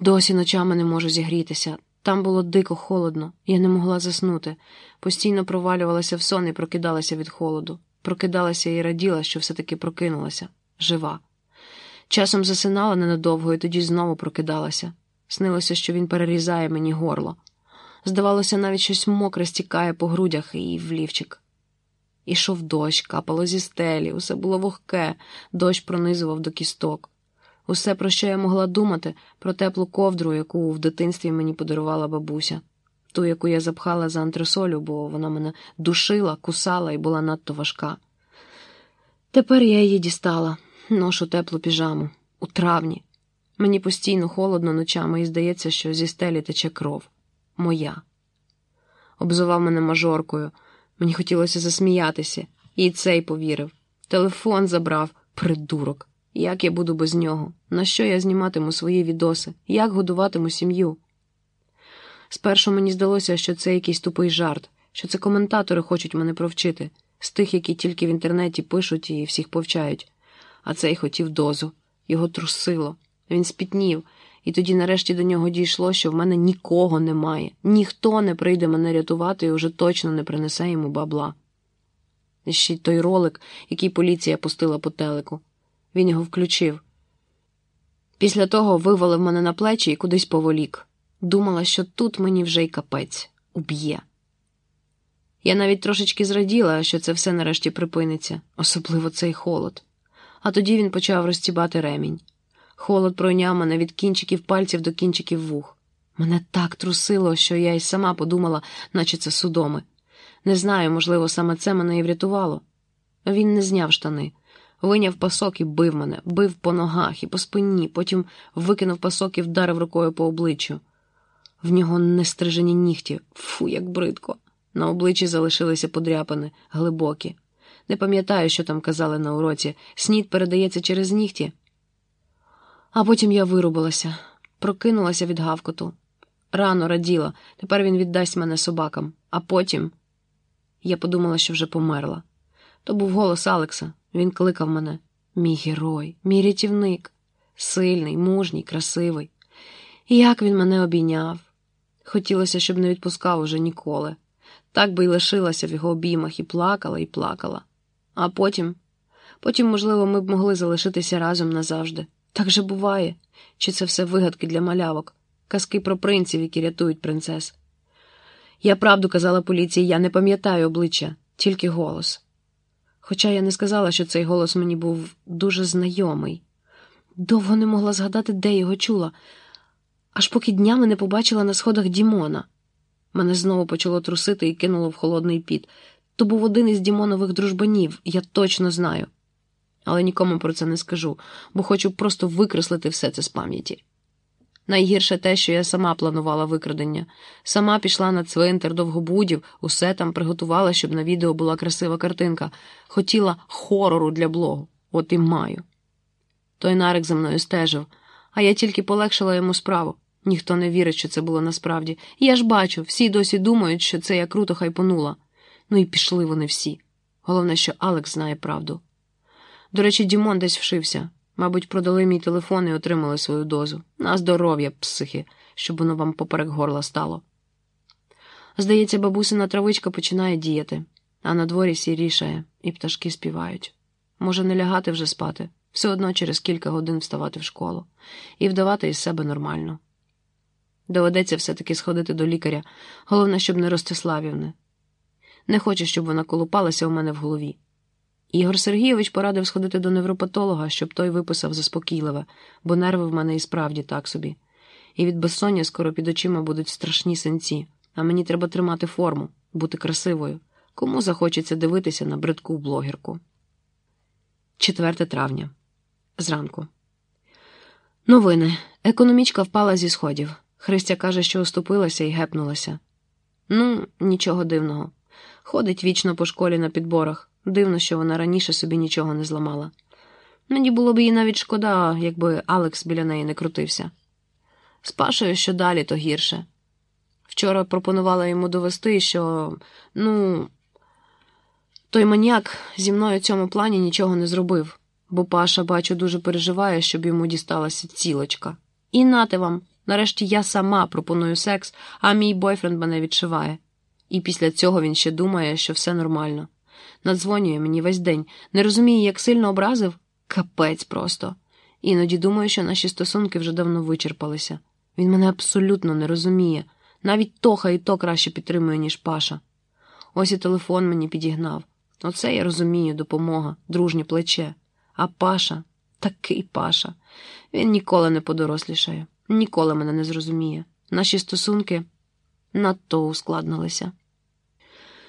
Досі ночами не можу зігрітися. Там було дико холодно, я не могла заснути. Постійно провалювалася в сон і прокидалася від холоду. Прокидалася і раділа, що все-таки прокинулася, жива. Часом засинала ненадовго і тоді знову прокидалася. Снилося, що він перерізає мені горло. Здавалося, навіть щось мокре стікає по грудях і в лівчик. Ішов дощ, капало зі стелі, усе було вогке, дощ пронизував до кісток. Усе, про що я могла думати, про теплу ковдру, яку в дитинстві мені подарувала бабуся, ту, яку я запхала за антресолю, бо вона мене душила, кусала і була надто важка. Тепер я її дістала, ношу теплу піжаму у травні. Мені постійно холодно ночами і здається, що зі стелі тече кров. Моя. Обзував мене мажоркою. Мені хотілося засміятися, і цей повірив. Телефон забрав, придурок. Як я буду без нього? На що я зніматиму свої відоси? Як годуватиму сім'ю? Спершу мені здалося, що це якийсь тупий жарт, що це коментатори хочуть мене провчити, з тих, які тільки в інтернеті пишуть і всіх повчають. А цей хотів дозу, його трусило. Він спітнів, і тоді нарешті до нього дійшло, що в мене нікого немає, ніхто не прийде мене рятувати і уже точно не принесе йому бабла. Ще й той ролик, який поліція пустила по телеку. Він його включив. Після того вивалив мене на плечі і кудись поволік. Думала, що тут мені вже й капець уб'є. Я навіть трошечки зраділа, що це все нарешті припиниться, особливо цей холод. А тоді він почав розтібати ремінь. Холод пройняв мене від кінчиків пальців до кінчиків вух. Мене так трусило, що я й сама подумала, наче це судоми. Не знаю, можливо, саме це мене і врятувало. Він не зняв штани, виняв пасок і бив мене, бив по ногах і по спині, потім викинув пасок і вдарив рукою по обличчю. В нього не стрижені нігті, фу, як бридко. На обличчі залишилися подряпини, глибокі. Не пам'ятаю, що там казали на уроці. Снід передається через нігті. А потім я вирубилася, прокинулася від гавкоту. Рано раділа, тепер він віддасть мене собакам, а потім я подумала, що вже померла. То був голос Алекса. Він кликав мене. Мій герой, мій рятівник, сильний, мужній, красивий. Як він мене обійняв. Хотілося, щоб не відпускав уже ніколи. Так би й лишилася в його обіймах і плакала, і плакала. А потім, потім, можливо, ми б могли залишитися разом назавжди. Так же буває, чи це все вигадки для малявок, казки про принців, які рятують принцес. Я правду казала поліції, я не пам'ятаю обличчя, тільки голос. Хоча я не сказала, що цей голос мені був дуже знайомий. Довго не могла згадати, де його чула, аж поки днями не побачила на сходах Дімона. Мене знову почало трусити і кинуло в холодний піт. То був один із Дімонових дружбанів, я точно знаю. Але нікому про це не скажу, бо хочу просто викреслити все це з пам'яті. Найгірше те, що я сама планувала викрадення, сама пішла на цвинтар довгобудів, усе там приготувала, щоб на відео була красива картинка, хотіла хорору для блогу, от і маю. Той нарик за мною стежив, а я тільки полегшила йому справу. Ніхто не вірить, що це було насправді. Я ж бачу, всі досі думають, що це я круто хайпонула. Ну і пішли вони всі. Головне, що Алекс знає правду. До речі, Дімон десь вшився. Мабуть, продали мій телефон і отримали свою дозу. На здоров'я, психи, щоб воно вам поперек горла стало. Здається, бабусина травичка починає діяти, а на дворі сірішає, і пташки співають. Може, не лягати вже спати, все одно через кілька годин вставати в школу і вдавати із себе нормально. Доведеться все-таки сходити до лікаря, головне, щоб не Ростиславівни. Не хочу, щоб вона колупалася у мене в голові. Ігор Сергійович порадив сходити до невропатолога, щоб той виписав заспокійливе, бо нерви в мене і справді так собі. І від безсоння скоро під очима будуть страшні синці, а мені треба тримати форму, бути красивою. Кому захочеться дивитися на бридку блогерку. 4 травня. Зранку. Новини. Економічка впала зі сходів. Христя каже, що оступилася і гепнулася. Ну, нічого дивного. Ходить вічно по школі на підборах. Дивно, що вона раніше собі нічого не зламала. Мені було б їй навіть шкода, якби Алекс біля неї не крутився. З Пашою що далі, то гірше. Вчора пропонувала йому довести, що, ну, той маніяк зі мною в цьому плані нічого не зробив, бо Паша, бачу, дуже переживає, щоб йому дісталася цілочка. І нате вам, Нарешті я сама пропоную секс, а мій бойфренд мене відшиває. І після цього він ще думає, що все нормально. Надзвонює мені весь день, не розуміє, як сильно образив? Капець просто. Іноді думаю, що наші стосунки вже давно вичерпалися. Він мене абсолютно не розуміє. Навіть Тоха і то краще підтримує, ніж Паша. Ось і телефон мені підігнав. Оце я розумію, допомога, дружнє плече. А Паша, такий Паша. Він ніколи не подорослішає, ніколи мене не зрозуміє. Наші стосунки надто ускладнилися.